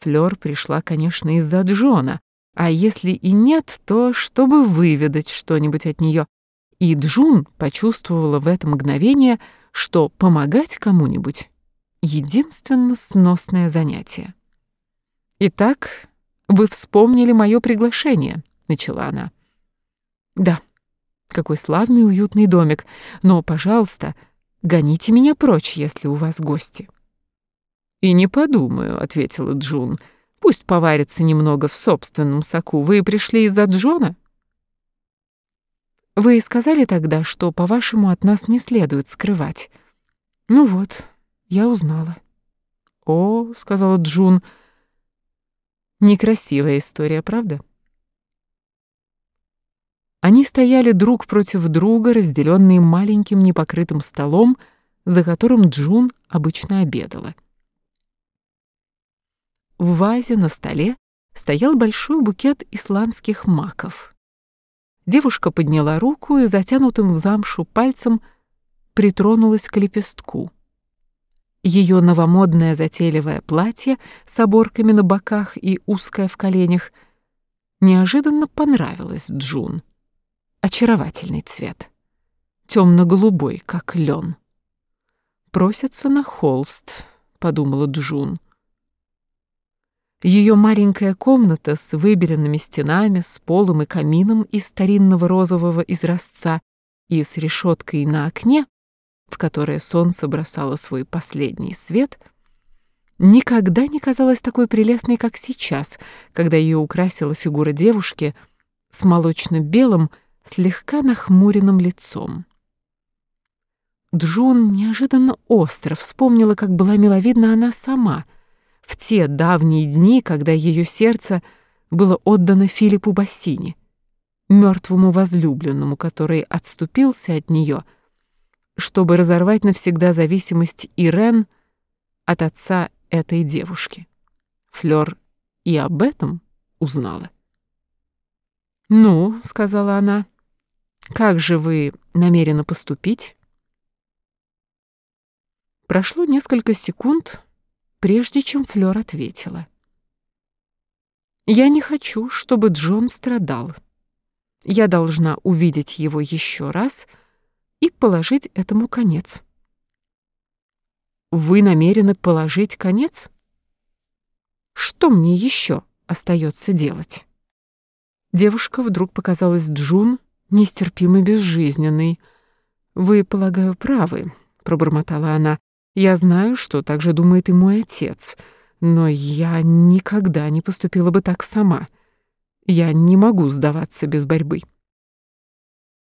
Флёр пришла, конечно, из-за Джона, а если и нет, то чтобы выведать что-нибудь от нее. И Джун почувствовала в это мгновение, что помогать кому-нибудь — единственно сносное занятие. «Итак, вы вспомнили мое приглашение», — начала она. «Да, какой славный уютный домик, но, пожалуйста, гоните меня прочь, если у вас гости». «И не подумаю», — ответила Джун. «Пусть поварится немного в собственном соку. Вы пришли из-за Джона?» «Вы сказали тогда, что, по-вашему, от нас не следует скрывать. Ну вот, я узнала». «О», — сказала Джун, — «некрасивая история, правда?» Они стояли друг против друга, разделенные маленьким непокрытым столом, за которым Джун обычно обедала. В вазе на столе стоял большой букет исландских маков. Девушка подняла руку и затянутым в замшу пальцем притронулась к лепестку. Ее новомодное затейливое платье с оборками на боках и узкое в коленях неожиданно понравилось Джун. Очаровательный цвет. Темно-голубой, как лен. «Просится на холст», — подумала Джун. Ее маленькая комната с выбеленными стенами, с полом и камином из старинного розового изразца и с решеткой на окне, в которое солнце бросало свой последний свет, никогда не казалась такой прелестной, как сейчас, когда ее украсила фигура девушки с молочно-белым, слегка нахмуренным лицом. Джун неожиданно остро вспомнила, как была миловидна она сама — в те давние дни, когда ее сердце было отдано Филиппу Бассини, мертвому возлюбленному, который отступился от нее, чтобы разорвать навсегда зависимость Ирен от отца этой девушки. Флёр и об этом узнала. «Ну», — сказала она, — «как же вы намерены поступить?» Прошло несколько секунд, прежде чем Флёр ответила. «Я не хочу, чтобы Джон страдал. Я должна увидеть его еще раз и положить этому конец». «Вы намерены положить конец? Что мне еще остается делать?» Девушка вдруг показалась Джун нестерпимо безжизненной. «Вы, полагаю, правы», — пробормотала она. Я знаю, что так же думает и мой отец, но я никогда не поступила бы так сама. Я не могу сдаваться без борьбы.